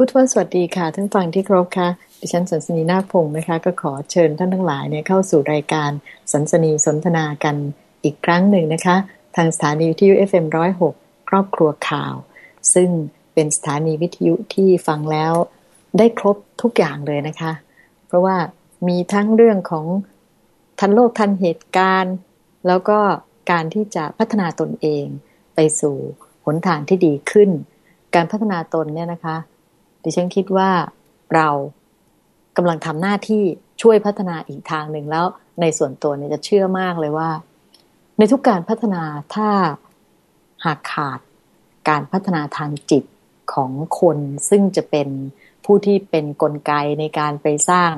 พุทธวสวัสดีค่ะท่านฟังที่ครบค่ะดิฉันสันสนีนาคพงศ์นะคะ ก็ขอเชิญท่านทั้งหลายเนี่ยเข้าสู่รายการสันสนีสนทนากันอีกครั้งหนึ่งนะคะ ทางสถานีวิทยุ FM106 ครอบครัวข่าว ซึ่งเป็นสถานีวิทยุที่ฟังแล้วได้ครบทุกอย่างเลยนะคะ เพราะว่ามีทั้งเรื่องของทันโลกทันเหตุการณ์ แล้วก็การที่จะพัฒนาตนเองไปสู่หนทางที่ดีขึ้น การพัฒนาตนเนี่ยนะคะ ดิฉันคิดว่าเรากำลังทำหน้าที่ช่วยพัฒนาอีกทางหนึ่งแล้ว ในส่วนตัวเนี่ยจะเชื่อมากเลยว่า ในทุกการพัฒนาถ้าหากขาดการพัฒนาทางจิตของคนซึ่งจะเป็นผู้ที่เป็นนกลไกในการไปสร้าง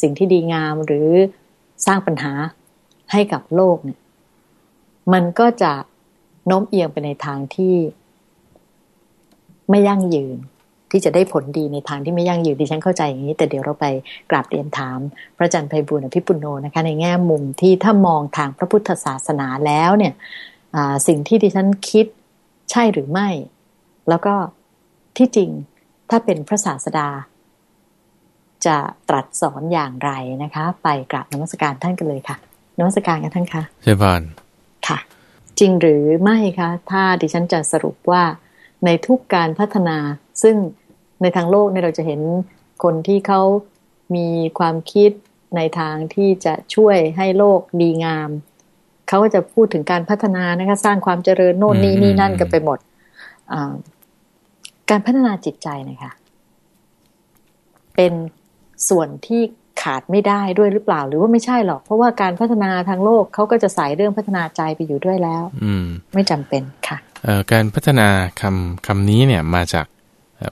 สิ่งที่ดีงามหรือสร้างปัญหาให้กับโลกเนี่ย มันก็จะโน้มเอียงไปในทางที่ไม่ยั่งยืน ที่จะได้ผลดีในทางที่ไม่ยั่งยืนดิฉันเข้าใจอย่างนี้ แต่เดี๋ยวเราไปกราบเรียนถาม พระอาจารย์ไพบุญอภิปุโนนะคะ ในแง่มุมที่ถ้ามองทางพระพุทธศาสนาแล้วเนี่ยสิ่งที่ดิฉันคิดใช่หรือไม่ แล้วก็ที่จริงถ้าเป็นพระศาสดา จะตรัสสอนอย่างไรนะคะ ไปกราบนมัสการท่านกันเลยค่ะนมัสการกันท่านคะเจ้าพานค่ะ จริงหรือไม่คะ ถ้าดิฉันจะสรุปว่าในทุกการพัฒนาซึ่ง ในทางโลกเนี่ยเราจะเห็นคนที่เขามีความคิดในทางที่จะช่วยให้โลกดีงาม เขาก็จะพูดถึงการพัฒนานะคะ สร้างความเจริญโน่นนี่นี่นั่นกันไปหมดการพัฒนาจิตใจนะคะ เป็นส่วนที่ขาดไม่ได้ด้วยหรือเปล่า หรือว่าไม่ใช่หรอก เพราะว่าการพัฒนาทางโลกเขาก็จะใส่เรื่องพัฒนาใจไปอยู่ด้วยแล้ว อืมไม่จำเป็นค่ะการพัฒนาคำคำนี้เนี่ยมาจาก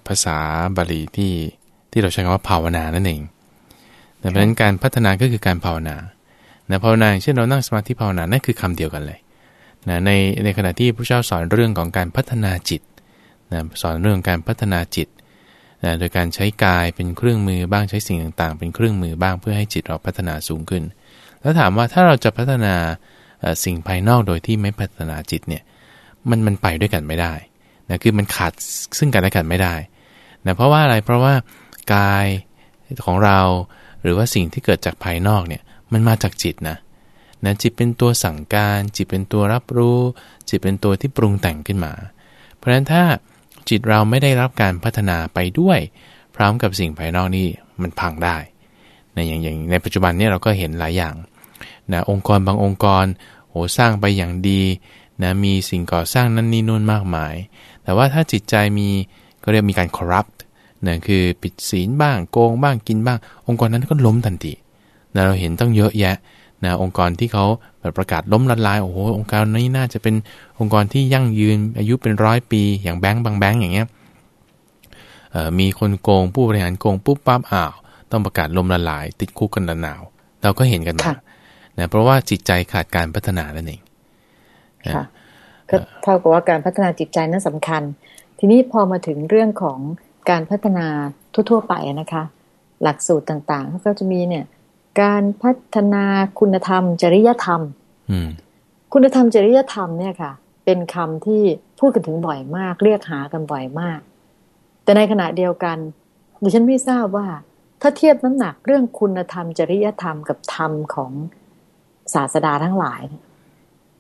ภาษาบาลีที่ที่เราใช้คำว่าภาวนานั่นเองดังนั้นการพัฒนาก็คือการภาวนานะภาวนาเช่นเรานั่งสมาธิภาวนานั่นคือคำเดียวกันเลยนะในในขณะที่พระเจ้าสอนเรื่องของการพัฒนาจิตนะสอนเรื่องการพัฒนาจิตนะโดยการใช้กายเป็นเครื่องมือบ้างใช้สิ่งต่างๆ เป็นเครื่องมือบ้างเพื่อให้จิตเราพัฒนาสูงขึ้น แล้วถามว่าถ้าเราจะพัฒนาสิ่งภายนอกโดยที่ไม่พัฒนาจิตเนี่ยมันมันไปด้วยกันไม่ได้นะคือมันขาดซึ่งกันและกันไม่ได้ นะเพราะว่าอะไรเพราะว่ากายของเราหรือว่าสิ่งที่เกิดจากภายนอกเนี่ยมันมาจากจิตนะนะจิตเป็นตัวสั่งการ จิตเป็นตัวรับรู้ จิตเป็นตัวที่ปรุงแต่งขึ้นมา เพราะฉะนั้นถ้าจิตเราไม่ได้รับการพัฒนาไปด้วย พร้อมกับสิ่งภายนอกนี่มันพังได้นะอย่างอย่างในปัจจุบันนี้เราก็เห็นหลายอย่างนะองค์กรบางองค์กรโหสร้างไปอย่างดีนะมีสิ่งก่อสร้างนั่นนี่นู่นมากมาย แต่ว่าถ้าจิตใจมี ก็เรียกมีการ corrupt นะคือปิดศีลบ้างโกงบ้างกินบ้าง องค์กรนั้นก็ล้มทันทีนะเราเห็นต้องเยอะแยะนะองค์กรที่เขาแบบประกาศล้มละลายโอ้โหองค์กรนี้น่าจะเป็นองค์กรที่ยั่งยืนอายุเป็นร้อยปี อย่างแบงก์บางแบงก์อย่างเงี้ยมีคนโกงผู้บริหารโกงปุ๊บปั๊บอ้าวต้องประกาศล้มละลาย ติดคุกกันหนาว เราก็เห็นกันมานะเพราะว่าจิตใจขาดการพัฒนานั่นเองค่ะก็เท่ากับว่าการพัฒนาจิตใจนั้นสำคัญ ทีนี้พอมาถึงเรื่องของการพัฒนาทั่ว ๆ ไปนะคะ หลักสูตรต่างๆ ก็จะมีเนี่ย การพัฒนาคุณธรรม จริยธรรมคุณธรรมจริยธรรมเนี่ยค่ะ เป็นคำที่พูดกันถึงบ่อยมาก เรียกหากันบ่อยมาก แต่ในขณะเดียวกันดิฉันไม่ทราบว่า ถ้าเทียบน้ำหนักเรื่องคุณธรรม จริยธรรมกับธรรมของศาสดาทั้งหลาย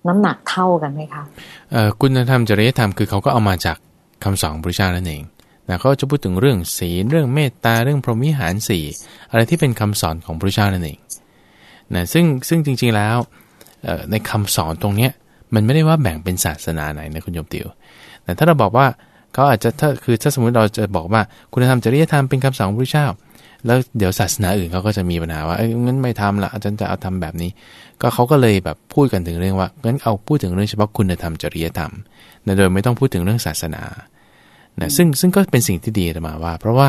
น้ำหนักเท่ากันไหมคะคุณธรรมจริยธรรมคือเขาก็เอามาจาก คำสอนพระเจ้านั่นเองนะเขาจะพูดถึงเรื่องศีลเรื่องเมตตาเรื่องพรหมิหารสี่อะไรที่เป็นคำสอนของพระเจ้านั่นเองนะซึ่งซึ่งจริงๆแล้วในคำสอนตรงเนี้ยมันไม่ได้ว่าแบ่งเป็นศาสนาไหนนะคุณโยมติวแต่ถ้าเราบอกว่าเขาอาจจะถ้าคือถ้าสมมติเราจะบอกว่าคุณธรรมจริยธรรมเป็นคำสอนของพระเจ้า แล้วเดี๋ยวศาสนาอื่นเขาก็จะมีปัญหาว่าเอ้ยงั้นไม่ทำละอาจารย์จะเอาทำแบบนี้ ก็เขาก็เลยแบบพูดกันถึงเรื่องว่างั้นเอาพูดถึงเรื่องเฉพาะคุณธรรมจริยธรรมนะโดยไม่ต้องพูดถึงเรื่องศาสนานะซึ่งซึ่งก็เป็นสิ่งที่ดีมาว่า เพราะว่า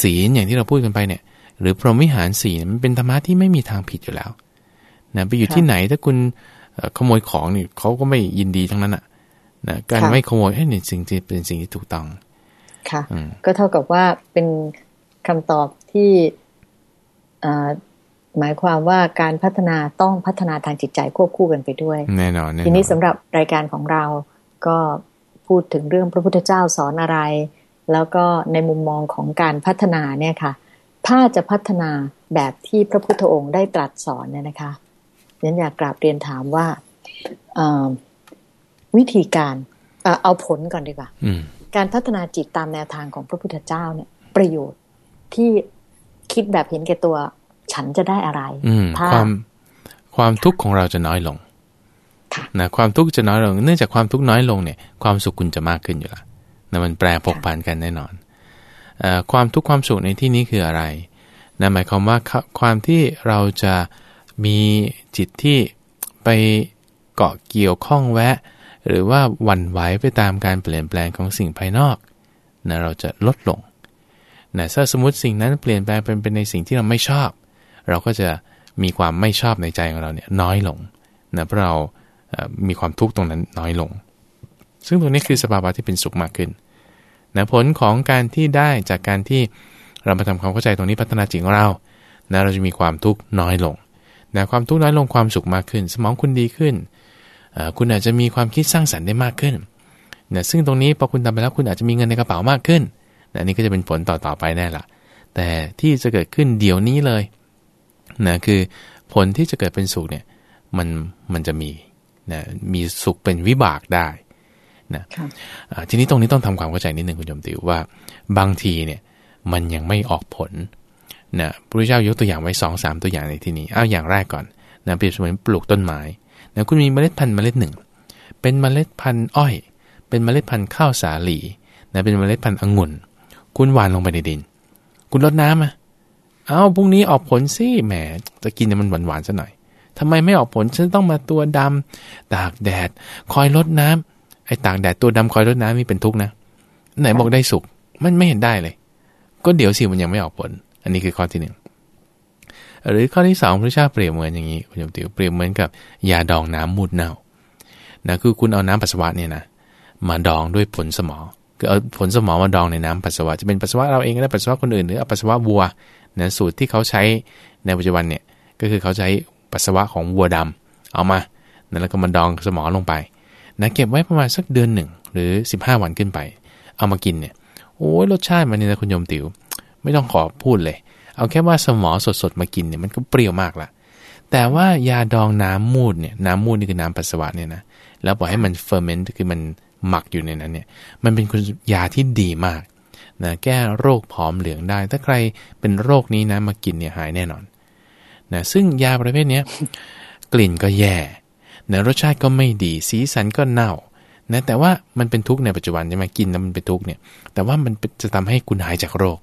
ศีลอย่างที่เราพูดกันไปเนี่ยหรือพรหมวิหารศีลมันเป็นธรรมะที่ไม่มีทางผิดอยู่แล้วนะไปอยู่ที่ไหนถ้าคุณขโมยของนี่เขาก็ไม่ยินดีทั้งนั้นอะนะการไม่ขโมยเอ้เนี่ยสิ่งที่เป็นสิ่งที่ถูกต้อง ค่ะ ก็เท่ากับว่าเป็น คำตอบที่หมายความว่าการพัฒนาต้องพัฒนาทางจิตใจควบคู่กันไปด้วยแน่นอนทีนี้สำหรับรายการของเราก็พูดถึงเรื่องพระพุทธเจ้าสอนอะไร แล้วก็ในมุมมองของการพัฒนาเนี่ยค่ะ ถ้าจะพัฒนาแบบที่พระพุทธองค์ได้ตรัสสอนเนี่ยนะคะฉันอยากกราบเรียนถามว่าวิธีการเอาผลก่อนดีกว่าการพัฒนาจิตตามแนวทางของพระพุทธเจ้าเนี่ย ประโยชน์ ที่คิดแบบเห็นแก่ตัว ฉันจะได้อะไรความความทุกข์ของเราจะน้อยลงนะความทุกข์จะน้อยลง เนื่องจากความทุกข์น้อยลงเนี่ย ความสุขคุณจะมากขึ้นอยู่ละนะมันแปรผกผันกันแน่นอนอความทุกข์ความสุขในที่นี้คืออะไรนะหมายความว่าความที่เราจะมีจิตที่ไปเกาะเกี่ยวข้องแวะ หรือว่าหวั่นไหวไปตามการเปลี่ยนแปลงของสิ่งภายนอกนะเราจะลดลง นะถ้าสมมติสิ่งนั้นเปลี่ยนแปลงเป็นเป็นในสิ่งที่เราไม่ชอบ เราก็จะมีความไม่ชอบในใจของเราเนี่ยน้อยลงนะเพราะเรามีความทุกข์ตรงนั้นน้อยลง ซึ่งตรงนี้คือสภาวะที่เป็นสุขมากขึ้นนะผลของการที่ได้จากการที่เรามาทำความเข้าใจตรงนี้พัฒนาจิตของเรานะเราจะมีความทุกข์น้อยลงนะความทุกข์น้อยลงความสุขมากขึ้น สมองคุณดีขึ้น คุณอาจจะมีความคิดสร้างสรรค์ได้มากขึ้นนะซึ่งตรงนี้พอคุณทำไปแล้วคุณอาจจะมีเงินในกระเป๋ามากขึ้น นะนี่ก็จะเป็นผลต่อๆไปแน่ละแต่ที่จะเกิดขึ้นเดี๋ยวนี้เลยนะคือผลที่จะเกิดเป็นสุขเนี่ยมันมันจะมีนะมีสุขเป็นวิบากได้นะทีนี้ตรงนี้ต้องทำความเข้าใจนิดนึงคุณจมติวว่า บางทีเนี่ยมันยังไม่ออกผลนะพระเจ้ายกตัวอย่างไว้สองสามตัวอย่างในที่นี้เอาอย่างแรกก่อนนะเปรียบเสมือนปลูกต้นไม้นะคุณมีเมล็ดพันธุ์เมล็ดหนึ่ง เป็นเมล็ดพันธุ์อ้อย เป็นเมล็ดพันธุ์ข้าวสาลีนะเป็นเมล็ดพันธุ์องุ่น คุณหว่านลงไปในดิน คุณรดน้ำอะเอาพรุ่งนี้ออกผลสิแหมจะกินมันหวานหวานซะหน่อยทำไมไม่ออกผลฉันต้องมาตัวดำตากแดด คอยลดน้ำไอ้ตากแดดตัวดำคอยลดน้ำนี่เป็นทุกข์นะ ไหนบอกได้สุข มันไม่เห็นได้เลย ก็เดี๋ยวสิมันยังไม่ออกผล อันนี้คือข้อที่หนึ่งหรือข้อที่สองพระเจ้าเปรียบเหมือนอย่างนี้คุณโยมติวเปรียบเหมือนกับยาดองน้ำมูดเน่านะคือคุณเอาน้ำปัสสาวะเนี่ยนะมาดองด้วยผลสมอ คือเอาผลสมอมาดองในน้ำปัสสาวะจะเป็นปัสสาวะเราเองก็ได้ปัสสาวะคนอื่นหรือเอาปัสสาวะวัวนะสูตรที่เขาใช้ในปัจจุบันเนี่ยก็คือเขาใช้ปัสสาวะของวัวดำเอามาแล้วก็มาดองสมอลงไปนะเก็บไว้ประมาณสักเดือนหนึ่งหรือ 15 วันขึ้นไป เอามากินเนี่ยโอ้ยรสชาติมันนี่นะคุณโยมติว๋วไม่ต้องขอพูดเลย เอาแค่ว่าสมอสดๆมากินเนี่ยมันก็เปรี้ยวมากละแต่ว่ายาดองน้ำมูดเนี่ยน้ำมูดนี่คือน้ำปัสสาวะเนี่ยนะแล้วปล่อยให้มันเฟอร์เมนต์คือมัน หมักอยู่ในนั้นเนี่ยมันเป็นคุณยาที่ดีมากนะแก้โรคผอมเหลืองได้ ถ้าใครเป็นโรคนี้นะมากินเนี่ยหายแน่นอนนะซึ่งยาประเภทนี้กลิ่นก็แย่นะรสชาติก็ไม่ดีสีสันก็เน่านะแต่ว่ามันเป็นทุกข์ในปัจจุบันใช่ไหมกินแล้วมันเป็นทุกข์เนี่ยแต่ว่ามันจะทำให้คุณหายจากโรค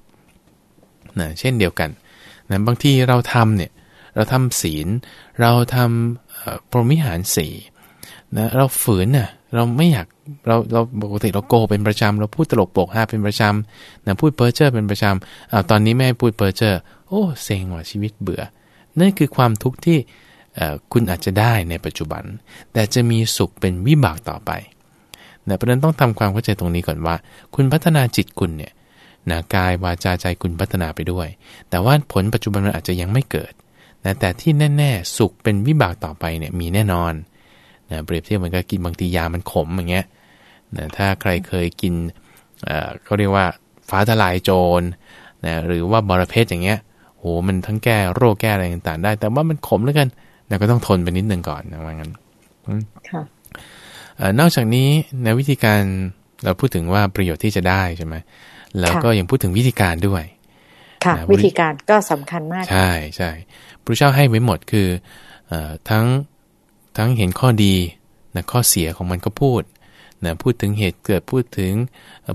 นะเช่นเดียวกันนะบางทีเราทำเนี่ยเราทำศีล เราทำพรหมิหารสีนะเราฝืนน่ะเราไม่อยาก เราเราปกติเราโกเป็นประจำเราพูดตลกโปกฮาเป็นประจำนะพูดเพ้อเจ้อเป็นประจำอ้าตอนนี้แม่พูดเพ้อเจ้อโอ้เซ็งว่ะชีวิตเบื่อ นั่นคือความทุกข์ที่คุณอาจจะได้ในปัจจุบัน แต่จะมีสุขเป็นวิบากต่อไปนะเพราะนั้นต้องทำความเข้าใจตรงนี้ก่อนว่า คุณพัฒนาจิตคุณเนี่ยนะกายวาจาใจคุณพัฒนาไปด้วย แต่ว่าผลปัจจุบันมันอาจจะยังไม่เกิดนะแต่ที่แน่ ๆ สุขเป็นวิบากต่อไปเนี่ยมีแน่นอนนะเปรียบเทียบเหมือนกับกินบางทียามันขมอย่างเงี้ย นะถ้าใครเคยกินเขาเรียกว่าฟ้าทลายโจรนะหรือว่าบรเพชอย่างเงี้ยโหมันทั้งแก้โรคแก้อะไรต่างๆได้ แต่ว่ามันขมเหลือเกินเราก็ต้องทนไปนิดนึงก่อนนะว่างั้นค่ะนอกจากนี้ในวิธีการเราพูดถึงว่าประโยชน์ที่จะได้ใช่ไหมแล้วก็ยังพูดถึงวิธีการด้วย ค่ะ วิธีการก็สำคัญมาก ใช่ใช่พระเจ้าให้ไว้หมดคืออทั้งทั้งเห็นข้อดีนะข้อเสียของมันก็พูด นะพูดถึงเหตุเกิดพูดถึง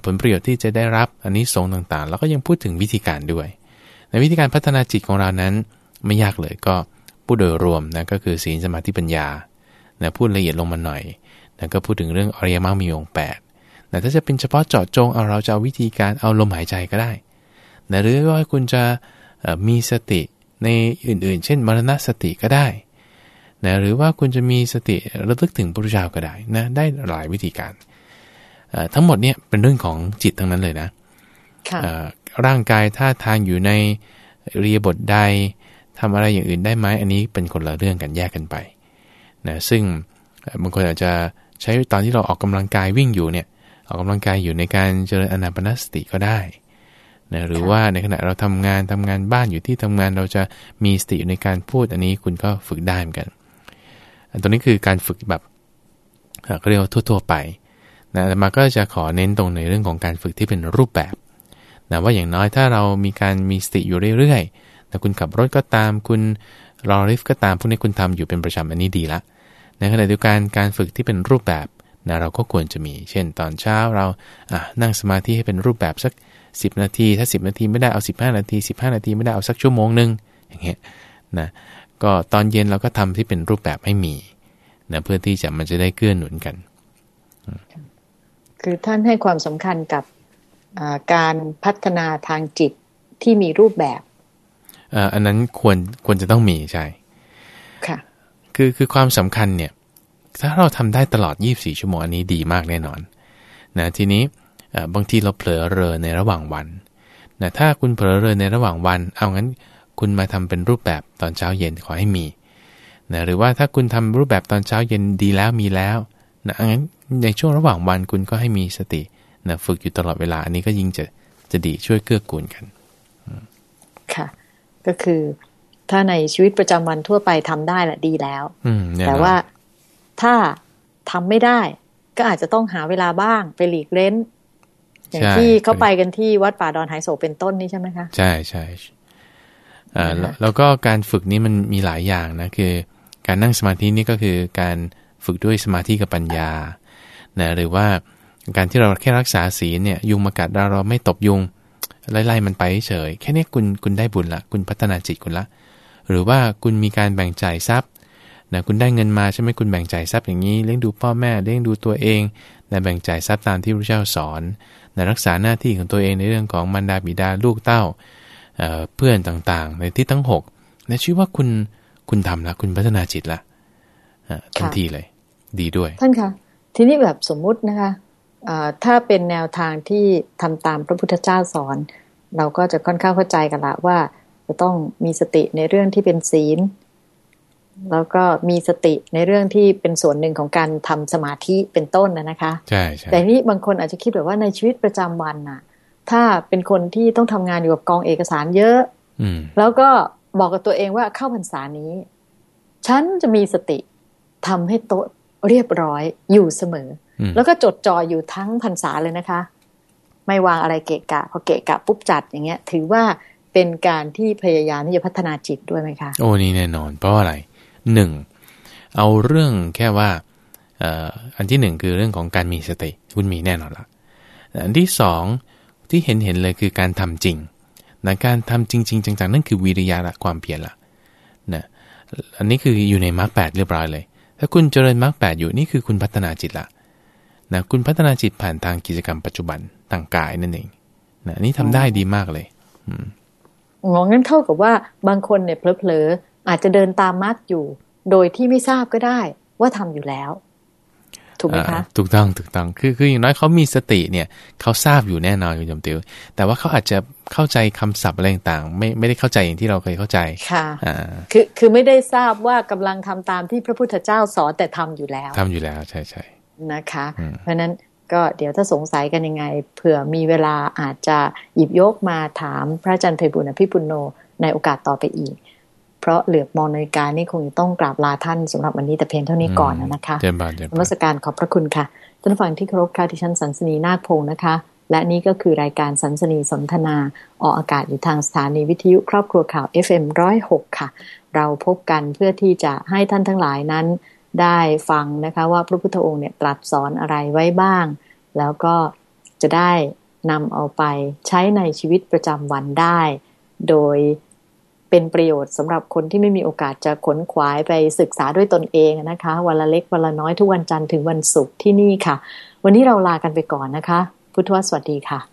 ผลประโยชน์ที่จะได้รับอันนี้สงต่างๆ แล้วก็ยังพูดถึงวิธีการด้วยในวิธีการพัฒนาจิตของเรานั้นไม่ยากเลยก็พูดโดยรวมนะก็คือศีลสมาธิปัญญานะพูดละเอียดลงมาหน่อยนะก็พูดถึงเรื่องอริยมรรคมีองค์แปดถ้าจะเป็นเฉพาะเจาะจงเอาเราจะเอาวิธีการเอาลมหายใจก็ได้นะหรือว่าคุณจะมีสติในอื่นๆ เช่นมรณสติก็ได้ นะหรือว่าคุณจะมีสติระลึกถึงพระพุทธเจ้าก็ได้นะได้หลายวิธีการ ทั้งหมดเนี่ยเป็นเรื่องของจิตทั้งนั้นเลยนะร่างกายท่าทางอยู่ในเรียบทใดทำอะไรอย่างอื่นได้ไหมอันนี้เป็นคนละเรื่องกันแยกกันไปนะซึ่งบางคนอาจจะใช้ตอนที่เราออกกำลังกายวิ่งอยู่เนี่ยออกกำลังกายอยู่ในการเจริญอนาปนสติก็ได้นะหรือว่าในขณะเราทำงานทำงานบ้านอยู่ที่ทำงานเราจะมีสติอยู่ในการพูดอันนี้คุณก็ฝึกได้เหมือนกันอัน ตัวนี้คือการฝึกแบบเรียกว่าทั่ว ๆ ไปนะแต่มาก็จะขอเน้นตรงในเรื่องของการฝึกที่เป็นรูปแบบนะว่าอย่างน้อยถ้าเรามีการมีสติอยู่เรื่อยๆแต่คุณขับรถก็ตามคุณรอริฟก็ตามพวกนี้คุณทำอยู่เป็นประจำอันนี้ดีละในขณะเดียวกันการฝึกที่เป็นรูปแบบนะเราก็ควรจะมี เช่น ตอนเช้าเราอะนั่งสมาธิให้เป็นรูปแบบสัก 10 นาที ถ้า 10 นาทีไม่ได้เอา 15 นาที 15 นาทีไม่ได้เอาสักชั่วโมงหนึ่งอย่างเงี้ยนะ ก็ตอนเย็นเราก็ทำที่เป็นรูปแบบให้มีนะเพื่อที่จะมันจะได้เกื้อหนุนกัน คือท่านให้ความสำคัญกับการพัฒนาทางจิตที่มีรูปแบบอันนั้นควรควรจะต้องมีใช่ค่ะคือคือความสำคัญเนี่ยถ้าเราทำได้ตลอด 24 ชั่วโมงอันนี้ดีมากแน่นอนนะทีนี้บางทีเราเผลอเรอในระหว่างวันนะถ้าคุณเผลอเรอในระหว่างวัน เอางั้น คุณมาทำเป็นรูปแบบตอนเช้าเย็นขอให้มีนะหรือว่าถ้าคุณทำรูปแบบตอนเช้าเย็นดีแล้วมีแล้วนะงั้นในช่วงระหว่างวันคุณก็ให้มีสตินะฝึกอยู่ตลอดเวลา อันนี้ก็ยิ่งจะจะดีช่วยเกื้อกูลกันค่ะ ก็คือถ้าในชีวิตประจำวันทั่วไปทำได้แหละดีแล้วแต่ว่าถ้าทำไม่ได้ ก็อาจจะต้องหาเวลาบ้างไปหลีกเล้น อย่างที่เขาไปกันที่วัดป่าดอนหายโศเป็นต้นนี่ใช่ไหมคะ ใช่ใช่ อ่าแล้วก็การฝึกนี้มันมีหลายอย่างนะคือการนั่งสมาธินี่ก็คือการฝึกด้วยสมาธิกับปัญญานะหรือว่าการที่เราแค่รักษาศีลเนี่ยยุงมากัดเราเราไม่ตบยุงไล่ๆมันไปเฉย แค่นี้คุณคุณได้บุญละคุณพัฒนาจิตคุณละ หรือว่าคุณมีการแบ่งจ่ายทรัพย์นะคุณได้เงินมาใช่ไหมคุณแบ่งจ่ายทรัพย์อย่างนี้เลี้ยงดูพ่อแม่เลี้ยงดูตัวเองนะแบ่งจ่ายทรัพย์ตามที่พระเจ้าสอนนะรักษาหน้าที่ของตัวเองในเรื่องของมารดาบิดาลูกเต้า เเพื่อนต่างๆ ในที่ทั้ง6นะชื่อว่าคุณคุณทำละคุณพัฒนาจิตละทันทีเลย ดีด้วย ท่านคะทีนี้แบบสมมุตินะคะถ้าเป็นแนวทางที่ทำตามพระพุทธเจ้าสอน เราก็จะค่อนข้างเข้าใจกันละว่า จะต้องมีสติในเรื่องที่เป็นศีล แล้วก็มีสติในเรื่องที่เป็นส่วนหนึ่งของการทำสมาธิเป็นต้นนะนะคะใช่ใช่แต่นี้บางคนอาจจะคิดแบบว่าในชีวิตประจำวันน่ะ ถ้าเป็นคนที่ต้องทำงานอยู่กับกองเอกสารเยอะอืแล้วก็บอกกับตัวเองว่าเข้าพรรษานี้ ฉันจะมีสติทำให้โต๊ะเรียบร้อยอยู่เสมอ แล้วก็จดจ่ออยู่ทั้งพรรษาเลยนะคะ ไม่วางอะไรเกะกะพอเกะกะปุ๊บจัดอย่างเงี้ย ถือว่าเป็นการที่พยายามที่จะพัฒนาจิตด้วยไหมคะ โอ้นี่แน่นอน เพราะอะไรหนึ่งเอาเรื่องแค่ว่าอันที่หนึ่งคือเรื่องของการมีสติ คุณมีแน่นอนละอันที่สอง ที่เห็นเห็นเลยคือการทำจริงนะการทำจริง ๆ จังๆนั่นคือวิริยะละความเพียรละนะอันนี้คืออยู่ในมรรคแปดเรียบร้อยเลย ถ้าคุณเจริญมรรคแปดอยู่นี่คือคุณพัฒนาจิตละนะคุณพัฒนาจิตผ่านทางกิจกรรมปัจจุบันต่างกายนั่นเองนะนี่ทำได้ดีมากเลยอืมงองั้นเท่ากับว่าบางคนเนี่ยเพลอๆอาจจะเดินตามมรรคอยู่ โดยที่ไม่ทราบก็ได้ว่าทำอยู่แล้ว ถูกไหมคะถูกต้องถูกต้องคือคืออย่างน้อยเขามีสติเนี่ยเขาทราบอยู่แน่นอนคุณจมติวแต่ว่าเขาอาจจะเข้าใจคำศัพท์อะไรต่างไม่ไม่ได้เข้าใจอย่างที่เราเคยเข้าใจค่ะอ่าคือคือไม่ได้ทราบว่ากำลังทำตามที่พระพุทธเจ้าสอนแต่ทำอยู่แล้วทำอยู่แล้วใช่ใช่นะคะ เพราะนั้นก็เดี๋ยวถ้าสงสัยกันยังไงเผื่อมีเวลาอาจจะหยิบยกมาถามพระอาจารย์ไพบุญอภิปุโนในโอกาสต่อไปอีก เพราะเหลือบมองนาฬิกานี่คงต้องกราบลาท่านสำหรับวันนี้แต่เพียงเท่านี้ก่อนนะคะเจริญบานเจริญนมัสการขอบพระคุณค่ะท่านฟังที่เคารพค่ะที่ฉันสันสนีนาคพงศ์นะคะ และนี่ก็คือรายการสันสนีสนทนา ออกอากาศอยู่ทางสถานีวิทยุครอบครัวข่าว FM106 ค่ะ เราพบกันเพื่อที่จะให้ท่านทั้งหลายนั้น ได้ฟังนะคะว่าพระพุทธองค์เนี่ยตรัสสอนอะไรไว้บ้าง แล้วก็จะได้นำเอาไปใช้ในชีวิตประจำวันได้ โดย เป็นประโยชน์สำหรับคนที่ไม่มีโอกาสจะขนขวายไปศึกษาด้วยตนเองนะคะ วันละเล็กวันละน้อยทุกวันจันทร์ถึงวันศุกร์ที่นี่ค่ะ วันนี้เราลากันไปก่อนนะคะ พุทธวสวัสดีค่ะ